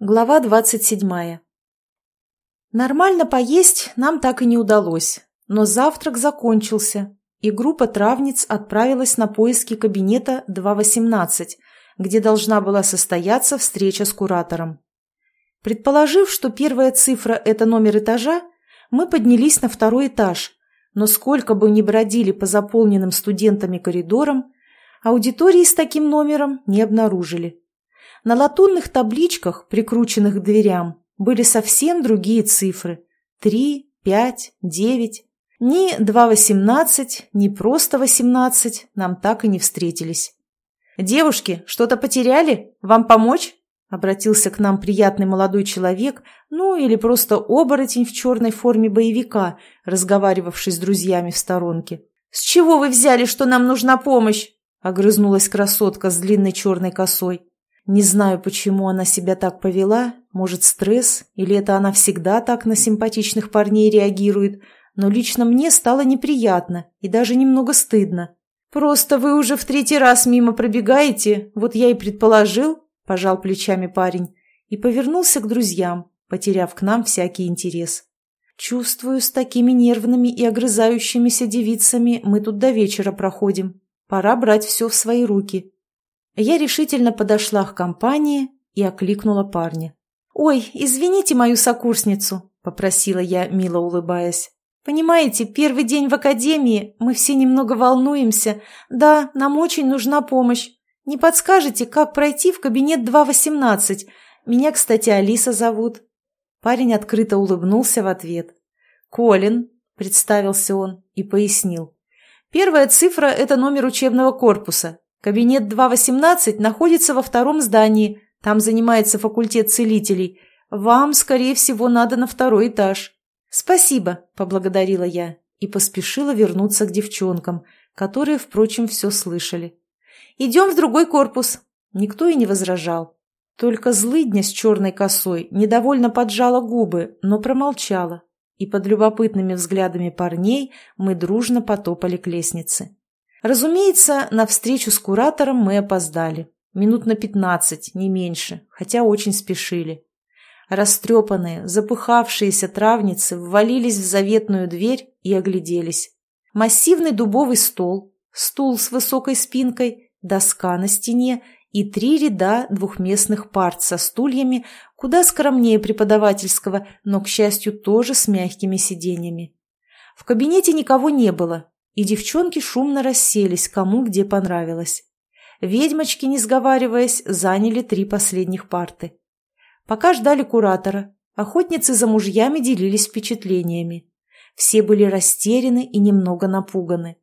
Глава двадцать седьмая. Нормально поесть нам так и не удалось, но завтрак закончился, и группа травниц отправилась на поиски кабинета 218, где должна была состояться встреча с куратором. Предположив, что первая цифра – это номер этажа, мы поднялись на второй этаж, но сколько бы ни бродили по заполненным студентами коридорам, аудитории с таким номером не обнаружили. На латунных табличках, прикрученных к дверям, были совсем другие цифры. Три, пять, девять. Ни 2.18, ни просто 18 нам так и не встретились. «Девушки, что-то потеряли? Вам помочь?» Обратился к нам приятный молодой человек, ну или просто оборотень в черной форме боевика, разговаривавший с друзьями в сторонке. «С чего вы взяли, что нам нужна помощь?» — огрызнулась красотка с длинной черной косой. Не знаю, почему она себя так повела, может, стресс, или это она всегда так на симпатичных парней реагирует, но лично мне стало неприятно и даже немного стыдно. «Просто вы уже в третий раз мимо пробегаете, вот я и предположил», – пожал плечами парень и повернулся к друзьям, потеряв к нам всякий интерес. «Чувствую, с такими нервными и огрызающимися девицами мы тут до вечера проходим. Пора брать все в свои руки». Я решительно подошла к компании и окликнула парня. «Ой, извините мою сокурсницу», — попросила я, мило улыбаясь. «Понимаете, первый день в академии, мы все немного волнуемся. Да, нам очень нужна помощь. Не подскажете, как пройти в кабинет 218? Меня, кстати, Алиса зовут». Парень открыто улыбнулся в ответ. «Колин», — представился он и пояснил. «Первая цифра — это номер учебного корпуса. Кабинет 218 находится во втором здании, там занимается факультет целителей. Вам, скорее всего, надо на второй этаж». «Спасибо», — поблагодарила я и поспешила вернуться к девчонкам, которые, впрочем, все слышали. «Идем в другой корпус». Никто и не возражал. Только злыдня с черной косой недовольно поджала губы, но промолчала, и под любопытными взглядами парней мы дружно потопали к лестнице. Разумеется, на встречу с куратором мы опоздали. Минут на пятнадцать, не меньше, хотя очень спешили. Растрепанные, запыхавшиеся травницы ввалились в заветную дверь и огляделись. Массивный дубовый стол, стул с высокой спинкой, доска на стене и три ряда двухместных парт со стульями, куда скромнее преподавательского, но, к счастью, тоже с мягкими сиденьями. В кабинете никого не было, и девчонки шумно расселись, кому где понравилось. Ведьмочки, не сговариваясь, заняли три последних парты. Пока ждали куратора, охотницы за мужьями делились впечатлениями. Все были растеряны и немного напуганы.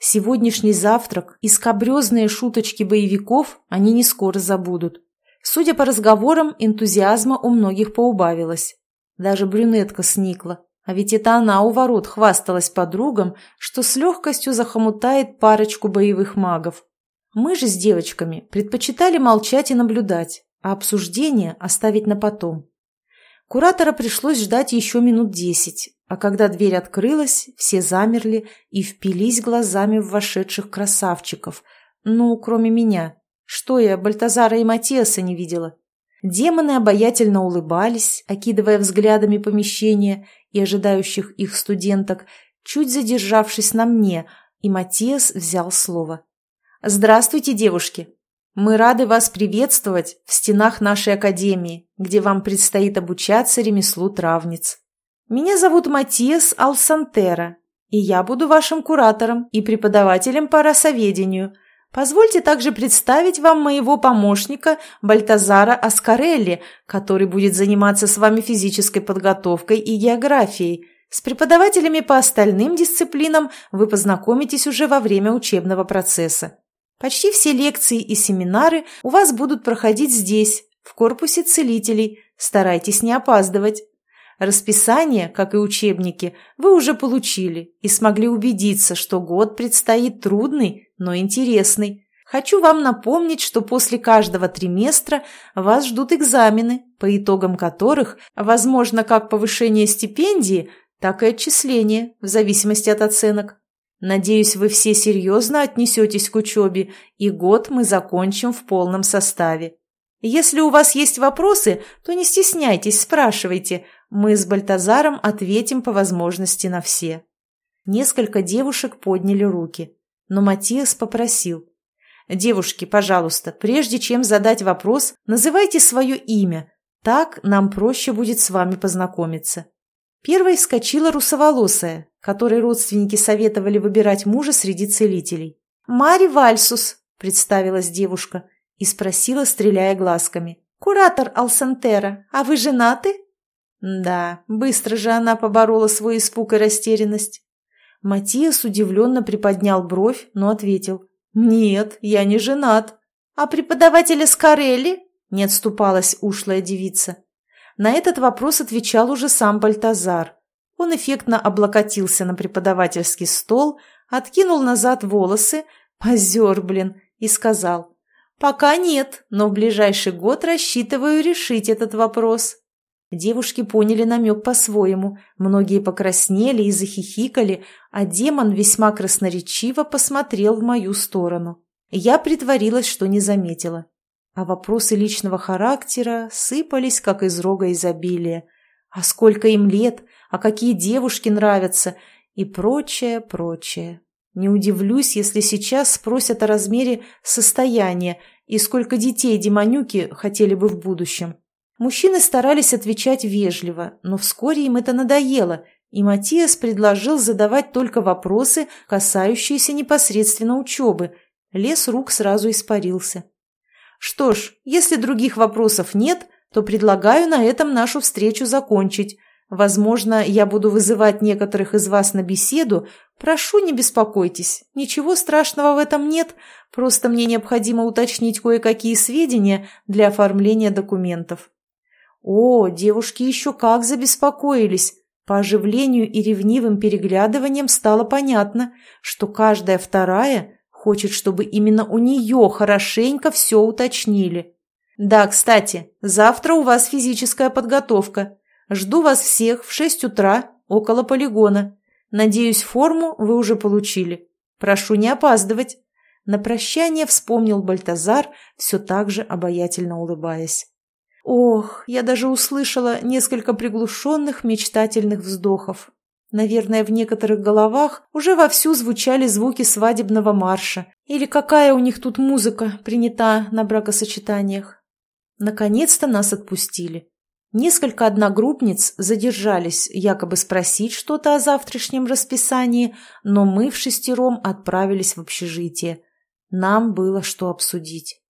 Сегодняшний завтрак и скобрезные шуточки боевиков они не скоро забудут. Судя по разговорам, энтузиазма у многих поубавилось. Даже брюнетка сникла, а ведь это она у ворот хвасталась подругам, что с легкостью захомутает парочку боевых магов. Мы же с девочками предпочитали молчать и наблюдать, а обсуждение оставить на потом. Куратора пришлось ждать еще минут десять, а когда дверь открылась, все замерли и впились глазами в вошедших красавчиков. Ну, кроме меня. Что я, Бальтазара и Матиаса не видела? Демоны обаятельно улыбались, окидывая взглядами помещение и ожидающих их студенток, чуть задержавшись на мне, и Матиас взял слово. «Здравствуйте, девушки! Мы рады вас приветствовать в стенах нашей академии, где вам предстоит обучаться ремеслу травниц. Меня зовут Матиас Алсантера, и я буду вашим куратором и преподавателем по расоведению – Позвольте также представить вам моего помощника Бальтазара Аскарелли, который будет заниматься с вами физической подготовкой и географией. С преподавателями по остальным дисциплинам вы познакомитесь уже во время учебного процесса. Почти все лекции и семинары у вас будут проходить здесь, в корпусе целителей. Старайтесь не опаздывать. Расписание, как и учебники, вы уже получили и смогли убедиться, что год предстоит трудный, но интересный. Хочу вам напомнить, что после каждого триместра вас ждут экзамены, по итогам которых возможно как повышение стипендии, так и отчисление, в зависимости от оценок. Надеюсь, вы все серьезно отнесетесь к учебе, и год мы закончим в полном составе. Если у вас есть вопросы, то не стесняйтесь, спрашивайте. Мы с Бальтазаром ответим по возможности на все». Несколько девушек подняли руки, но Матиас попросил. «Девушки, пожалуйста, прежде чем задать вопрос, называйте свое имя. Так нам проще будет с вами познакомиться». Первой вскочила русоволосая, которой родственники советовали выбирать мужа среди целителей. «Мари Вальсус», — представилась девушка и спросила, стреляя глазками. «Куратор Алсантера, а вы женаты?» Да, быстро же она поборола свой испуг и растерянность. Матиас удивленно приподнял бровь, но ответил. «Нет, я не женат». «А преподавателя Скорелли?» – не отступалась ушлая девица. На этот вопрос отвечал уже сам Бальтазар. Он эффектно облокотился на преподавательский стол, откинул назад волосы, позер, блин, и сказал. «Пока нет, но в ближайший год рассчитываю решить этот вопрос». Девушки поняли намек по-своему, многие покраснели и захихикали, а демон весьма красноречиво посмотрел в мою сторону. Я притворилась, что не заметила. А вопросы личного характера сыпались, как из рога изобилия. А сколько им лет, а какие девушки нравятся, и прочее, прочее. Не удивлюсь, если сейчас спросят о размере состояния и сколько детей демонюки хотели бы в будущем. Мужчины старались отвечать вежливо, но вскоре им это надоело, и Матиас предложил задавать только вопросы, касающиеся непосредственно учебы. Лес рук сразу испарился. «Что ж, если других вопросов нет, то предлагаю на этом нашу встречу закончить. Возможно, я буду вызывать некоторых из вас на беседу. Прошу, не беспокойтесь. Ничего страшного в этом нет, просто мне необходимо уточнить кое-какие сведения для оформления документов». О, девушки еще как забеспокоились. По оживлению и ревнивым переглядываниям стало понятно, что каждая вторая хочет, чтобы именно у нее хорошенько все уточнили. Да, кстати, завтра у вас физическая подготовка. Жду вас всех в шесть утра около полигона. Надеюсь, форму вы уже получили. Прошу не опаздывать. На прощание вспомнил Бальтазар, все так же обаятельно улыбаясь. Ох, я даже услышала несколько приглушенных мечтательных вздохов. Наверное, в некоторых головах уже вовсю звучали звуки свадебного марша. Или какая у них тут музыка принята на бракосочетаниях. Наконец-то нас отпустили. Несколько одногруппниц задержались якобы спросить что-то о завтрашнем расписании, но мы в шестером отправились в общежитие. Нам было что обсудить.